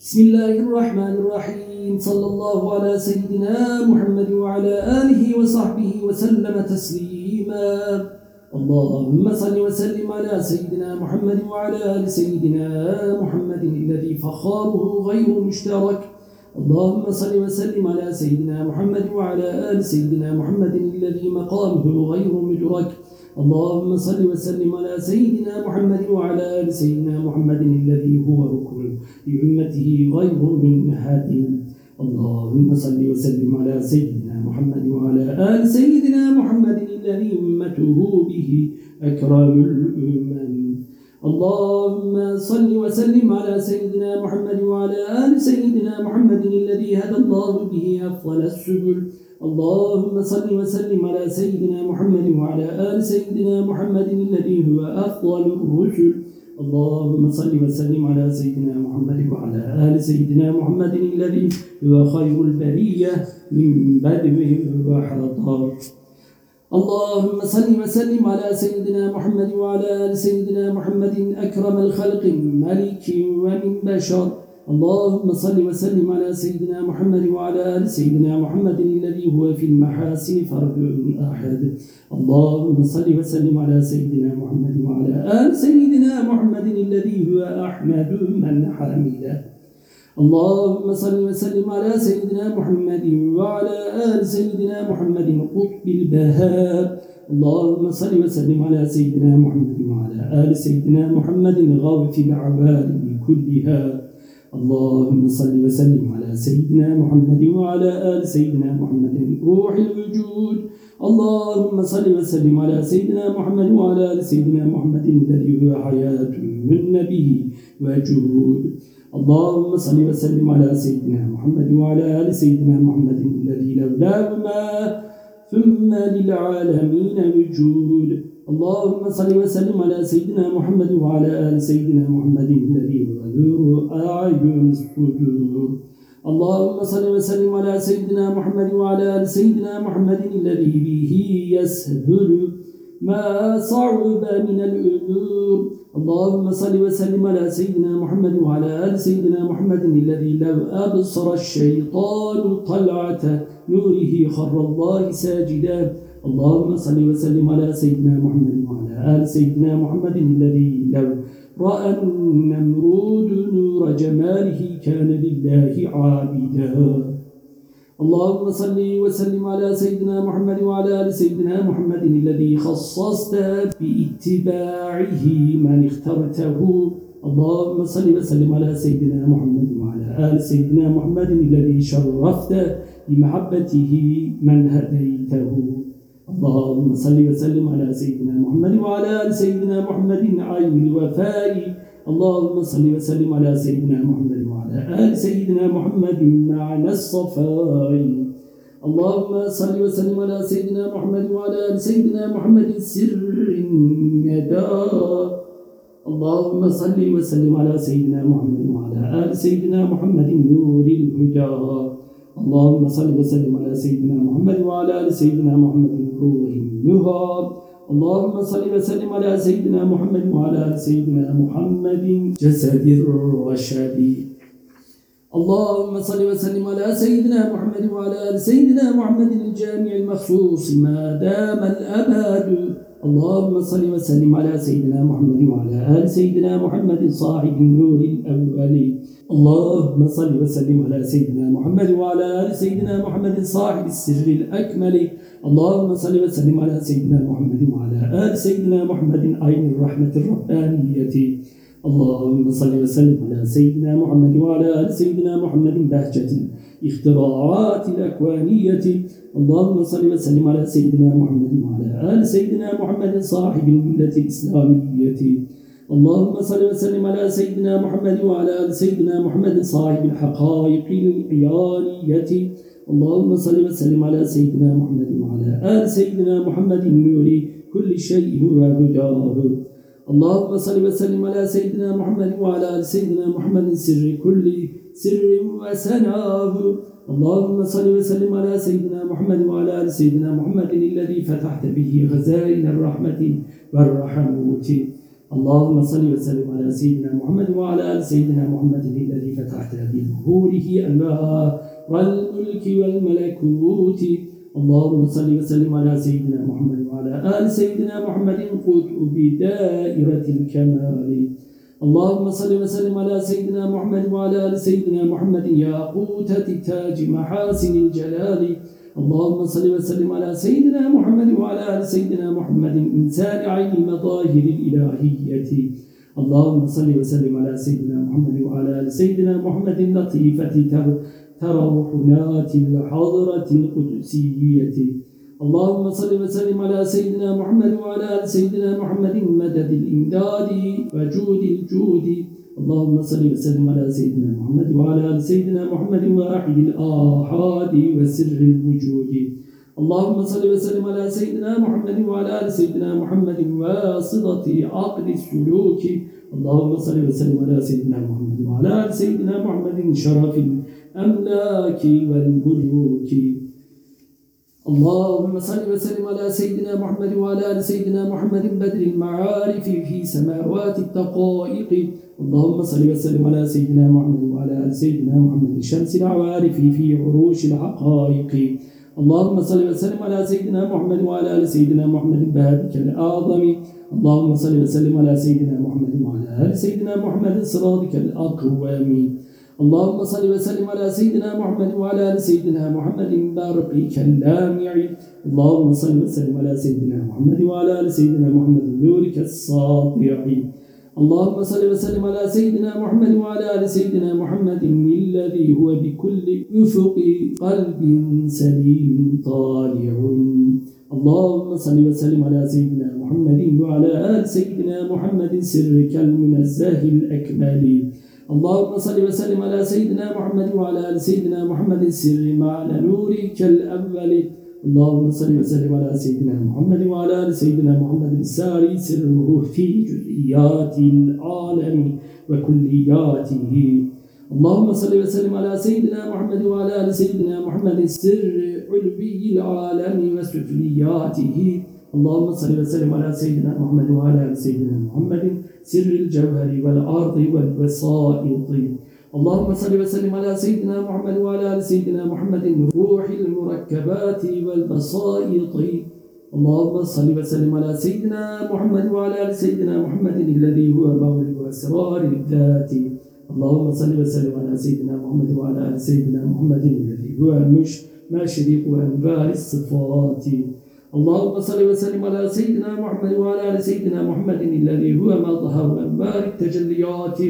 بسم الله الرحمن الرحيم. صلى الله على سيدنا محمد وعلى آله وصحبه وسلم تسليما. اللهم صل وسلم على سيدنا محمد وعلى آل سيدنا محمد الذي فخاره غير مشترك. اللهم صل وسلم على سيدنا محمد وعلى آل سيدنا محمد الذي مقامه غير مدرك. اللهم صل وسلم على سيدنا محمد وعلى آل سيدنا محمد الذي هو ركن لأمته غير من هادم اللهم صل وسلم على سيدنا محمد وعلى آل سيدنا محمد الذي أمته به أكرم الأمم. اللهم صل وسلم على سيدنا محمد وعلى آل سيدنا محمد الذي هدى الله به أفضل السبل. اللهم صل وسلم على سيدنا محمد وعلى آل سيدنا محمد الذي هو أفضل الرسل. اللهم صل وسلم على سيدنا محمد وعلى آل سيدنا محمد الذي هو خير البرية من بدو وحضار اللهم صل وسلم على سيدنا محمد وعلى آل سيدنا محمد أكرم الخلق ملك ومن بشر. اللهم صل وسلم على سيدنا محمد وعلى آل سيدنا محمد الذي هو في المحاسن فرد أحد. اللهم صل وسلم على سيدنا محمد وعلى آل سيدنا محمد الذي هو أحمد من حمده. اللهم صل وسلم على سيدنا محمد وعلى آل سيدنا محمد قطب البهاء. اللهم صل وسلم على سيدنا محمد وعلى آل سيدنا محمد غوث العوالم كلها. اللهم صل وسلم على سيدنا محمد وعلى آل سيدنا محمد روح الوجود. اللهم صل وسلم على سيدنا محمد وعلى آل سيدنا محمد الذي هو حياة من به وجود. اللهم صل وسلم على سيدنا محمد وعلى آل سيدنا محمد الذي لولاه ما ثم للعالمين وجود. اللهم صل وسلم على سيدنا محمد وعلى آل سيدنا محمد الذي هو نور أعين الصدور اللهم صل وسلم على سيدنا محمد وعلى آل سيدنا محمد الذي به يسهل ما صعب من الأمور اللهم صل وسلم على سيدنا محمد وعلى آل سيدنا محمد الذي لو أبصر الشيطان طلعة نوره خر الله ساجدا. اللهم صل وسلم على سيدنا محمد وعلى آل سيدنا محمد الذي لو رأى النمرود نور جماله كان لله عابدا. اللهم صل وسلم على سيدنا محمد وعلى آل سيدنا محمد الذي خصصت باتباعه من اخترته. اللهم صل وسلم على سيدنا محمد وعلى آل سيدنا محمد الذي شرفت بمحبته من هديته. اللهم صل وسلم على سيدنا محمد وعلى آل سيدنا محمد عين الوفاء. اللهم صل وسلم على سيدنا محمد آل سيدنا محمد معنى الصفاء. اللهم صل وسلم على سيدنا محمد وعلى آل سيدنا محمد سر النداء. اللهم صل وسلم على سيدنا محمد وعلى آل سيدنا محمد نور الهدى. اللهم صل وسلم على سيدنا محمد وعلى آل سيدنا محمد روح النهار اللهم صل وسلم على سيدنا محمد وعلى آل سيدنا محمد جسد الرشد. اللهم صل وسلم على سيدنا محمد وعلى آل سيدنا محمد الجامع المخصوص ما دام الأبد. اللهم صل وسلم على سيدنا محمد وعلى آل سيدنا محمد صاحب النور الأول. اللهم صل وسلم على سيدنا محمد وعلى آل سيدنا محمد صاحب السر الأكمل. اللهم صل وسلم على سيدنا محمد وعلى آل سيدنا محمد عين الرحمة الربانية. اللهم صل وسلم على سيدنا محمد وعلى آل سيدنا محمد بهجة اختراعات الأكوانية. اللهم صل وسلم على سيدنا محمد وعلى آل سيدنا محمد صاحب الملة الإسلامية. اللهم صل وسلم على سيدنا محمد وعلى آل سيدنا محمد صاحب الحقائق العيانية اللهم صل وسلم على سيدنا محمد وعلى آل سيدنا محمد النور كل شيء وهداه اللهم صل وسلم على سيدنا محمد وعلى آل سيدنا محمد سر كل سر وسناه اللهم صل وسلم على سيدنا محمد وعلى آل سيدنا محمد الذي فتحت به خزائن الرحمة والرحمة. اللهم صل وسلم على سيدنا محمد وعلى آل سيدنا محمد الذي فتحت بظهوره أنوار الملك والملكوت. اللهم صل وسلم على سيدنا محمد وعلى آل سيدنا محمد قد بدائرة الكمال. اللهم صل وسلم على سيدنا محمد وعلى آل سيدنا محمد يا قوتة تاج محاسن الجلال. اللهم صل وسلم على سيدنا محمد وعلى آل سيدنا محمد إنسان عين المظاهر الإلهية. اللهم صل وسلم على سيدنا محمد وعلى آل سيدنا محمد لطيفة تروحنات الحضرة القدسية. اللهم صل وسلم على سيدنا محمد وعلى آل سيدنا محمد مدد الإمداد وجود الجود. اللهم صل وسلم على سيدنا محمد وعلى آل سيدنا محمد واحد الآحاد وسر الوجود. اللهم صل وسلم على سيدنا محمد وعلى آل سيدنا محمد واسطة عقد السلوك. اللهم صل وسلم على سيدنا محمد وعلى آل سيدنا محمد شرف الأملاك والملوك. اللهم صل وسلم على سيدنا محمد وعلى آل سيدنا محمد بدر المعارف في سماوات الدقائق. اللهم صل وسلم على سيدنا محمد وعلى آل سيدنا محمد شمس العوارف في عروش الحقائق. اللهم صل وسلم على سيدنا محمد وعلى آل سيدنا محمد بابك الأعظم. اللهم صل وسلم على سيدنا محمد وعلى آل سيدنا محمد صراطك الأقوام اللهم صل وسلم على سيدنا محمد وعلى آل سيدنا محمد بارقك اللامع اللهم صل وسلم على سيدنا محمد وعلى آل سيدنا محمد نورك الساطع اللهم صل وسلم على سيدنا محمد وعلى آل سيدنا محمد الذي هو بكل أفق قلب سليم طالع. اللهم صل وسلم على سيدنا محمد وعلى آل سيدنا محمد سرك المنزه الأكمل. اللهم صل وسلم على سيدنا محمد وعلى آل سيدنا محمد السر معنى نورك الأول. اللهم صل وسلم على سيدنا محمد وعلى آل سيدنا محمد الساري سره في جزئيات العالم وكلياته. اللهم صل وسلم على سيدنا محمد وعلى آل سيدنا محمد السر علوي العالم وسفلياته. اللهم صل وسلم على سيدنا محمد وعلى آل سيدنا محمد سر الجوهر والأرض والوسائط. اللهم صل وسلم على سيدنا محمد وعلى آل سيدنا محمد روح المركبات والبسائط. اللهم صل وسلم على سيدنا محمد وعلى آل سيدنا محمد الذي هو مولد اسرار الذات. اللهم صل وسلم على سيدنا محمد وعلى آل سيدنا محمد الذي هو مش مشرق انوار الصفات. اللهم صل وسلم على سيدنا محمد وعلى آل سيدنا محمد الذي هو مظهر انبار التجليات.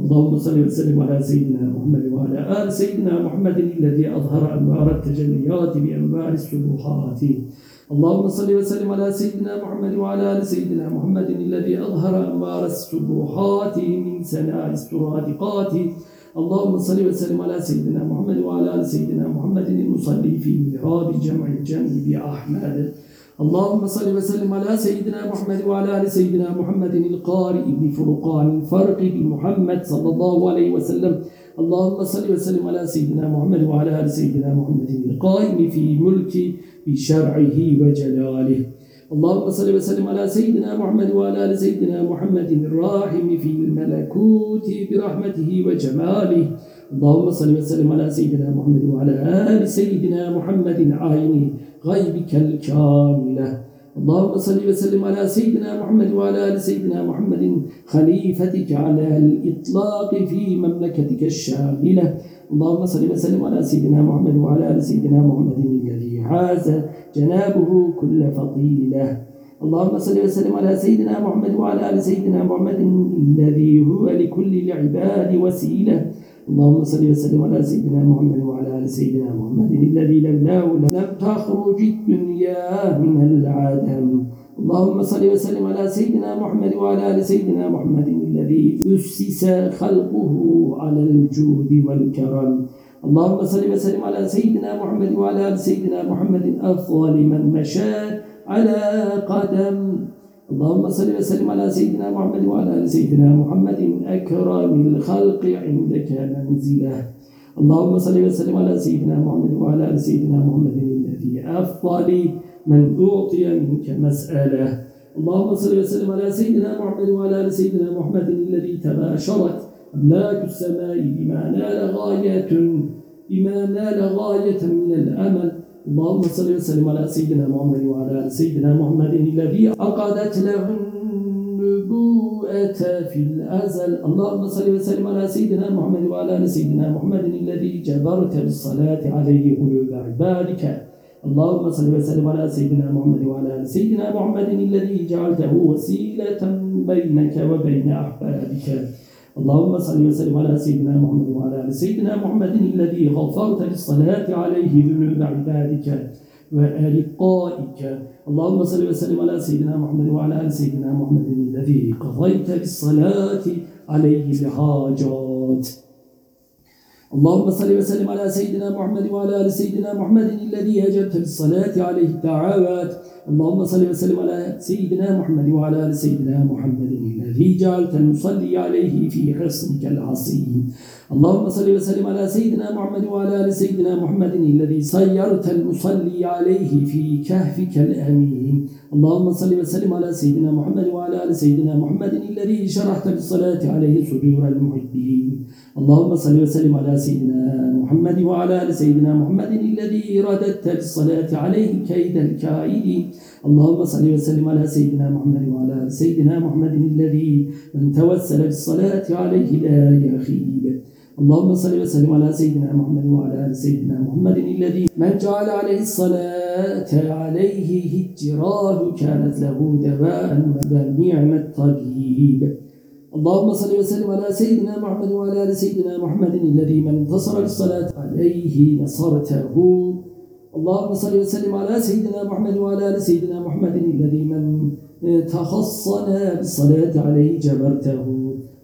اللهم صل وسلم على سيدنا محمد وعلى آل سيدنا محمد الذي أظهر أنوار التجليات بأنوار السبحات اللهم صل وسلم على سيدنا محمد وعلى آل سيدنا محمد الذي أظهر أنوار السبحات من سناء السرادقات. اللهم صل وسلم على سيدنا محمد وعلى آل سيدنا محمد المصلي في محراب جمع الجمع بأحمد. اللهم صل وسلم على سيدنا محمد وعلى آل سيدنا محمد القارئ بفرقان الفرق بمحمد صلى الله عليه وسلم. اللهم صل وسلم على سيدنا محمد وعلى آل سيدنا محمد القائم في ملك بشرعه وجلاله. اللهم صل وسلم على سيدنا محمد وعلى آل سيدنا محمد الراحم في الملكوت برحمته وجماله. اللهم صل وسلم على سيدنا محمد وعلى آل سيدنا محمد عين غيبك الكامله اللهم صل وسلم على سيدنا محمد وعلى آل سيدنا محمد خليفتك على الإطلاق في مملكتك الشاملة. اللهم صل وسلم على سيدنا محمد وعلى آل سيدنا محمد الذي حاز جنابه كل فضيلة. اللهم صل وسلم على سيدنا محمد وعلى آل سيدنا محمد الذي هو لكل العباد وسيلة. اللهم صل وسلم على سيدنا محمد وعلى آل سيدنا محمد الذي لولاه لم تخرج الدنيا من العدم. اللهم صل وسلم على سيدنا محمد وعلى آل سيدنا محمد الذي أسس خلقه على الجود والكرم. اللهم صل وسلم على سيدنا محمد وعلى آل سيدنا محمد أفضل من مشى على قدم. اللهم صل وسلم على سيدنا محمد وعلى آل سيدنا محمد أكرم الخلق عندك منزلة. اللهم صل وسلم على سيدنا محمد وعلى آل سيدنا محمد الذي أفضل من أعطي منك مسألة. اللهم صل وسلم على سيدنا محمد وعلى آل سيدنا محمد الذي تباشرت أملاك السماء بما نال غاية بما نال غاية من الأمل. اللهم صل وسلم على سيدنا محمد وعلى آل سيدنا محمد الذي عقدت له النبوءة في الأزل. اللهم صل وسلم على سيدنا محمد وعلى آل سيدنا محمد الذي جبرت بالصلاة عليه قلوب عبادك. اللهم صل وسلم على سيدنا محمد وعلى آل سيدنا محمد الذي جعلته وسيلة بينك وبين أحبابك. اللهم صل وسلم على سيدنا محمد وعلى آل سيدنا محمد الذي غفرت بالصلاة عليه ذنوب عبادك ولقائك اللهم صل وسلم على سيدنا محمد وعلى آل سيدنا محمد الذي قضيت بالصلاة عليه بحاجات. اللهم صل وسلم على سيدنا محمد وعلى آل سيدنا محمد الذي أجبت بالصلاة عليه الدعوات. اللهم صل وسلم على سيدنا محمد وعلى آل سيدنا محمد الذي جعلت نصلي عليه في حصنك العظيم اللهم صل وسلم على سيدنا محمد وعلى آل سيدنا محمد الذي صيرت المصلي عليه في كهفك الأمين. اللهم صل وسلم على سيدنا محمد وعلى آل سيدنا محمد الذي شرحت بالصلاة عليه صدور المحبين. اللهم صل وسلم على سيدنا محمد وعلى آل سيدنا محمد الذي رددت بالصلاة عليه كيد الكائدين اللهم صل وسلم على سيدنا محمد وعلى آل سيدنا محمد الذي من توسل بالصلاة عليه لا يخيب اللهم صل وسلم على سيدنا محمد وعلى آل سيدنا محمد الذي من جعل عليه الصلاة عليه هجراه كانت له دواء ونعم الطبيب. اللهم صل وسلم على سيدنا محمد وعلى آل سيدنا محمد الذي من انتصر بالصلاه عليه نصرته. اللهم صل وسلم على سيدنا محمد وعلى آل سيدنا محمد الذي من تخصن بالصلاة عليه جبرته.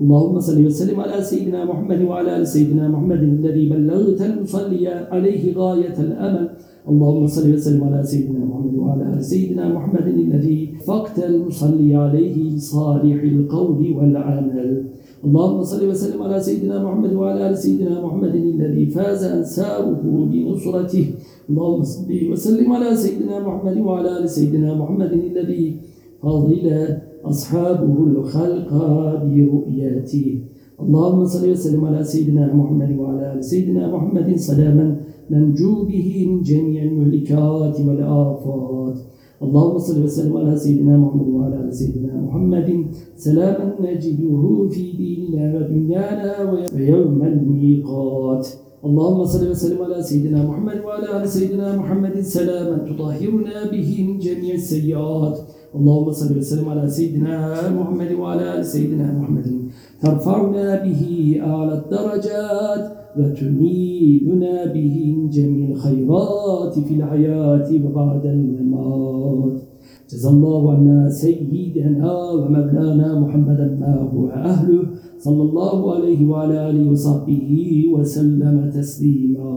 اللهم صل وسلم على سيدنا محمد وعلى آل سيدنا محمد الذي بلغت المصلي عليه غاية الأمل. اللهم صل وسلم على سيدنا محمد وعلى آل سيدنا محمد الذي فقت المصلي عليه صالح القول والعمل. اللهم صل وسلم على سيدنا محمد وعلى آل سيدنا محمد الذي فاز انساره بنصرته اللهم صل وسلم على سيدنا محمد وعلى آل سيدنا محمد الذي فضل أصحابه الخلق برؤيته. اللهم صل وسلم على سيدنا محمد وعلى آل سيدنا محمد سلاما ننجو به من جميع المهلكات والآفات. اللهم صل وسلم على سيدنا محمد وعلى آل سيدنا محمد سلاما نجده في ديننا ودنيانا ويوم الميقات. اللهم صل وسلم على سيدنا محمد وعلى آل سيدنا محمد سلاما تطهرنا به من جميع السيئات. اللهم صل وسلم على سيدنا محمد وعلى آل سيدنا محمد ترفعنا به اعلى الدرجات وتنيلنا به من جميع الخيرات في الحياة وبعد الممات. جزا الله عنا سيدنا ومولانا محمدا ما هو أهله صلى الله عليه وعلى آله وصحبه وسلم تسليما.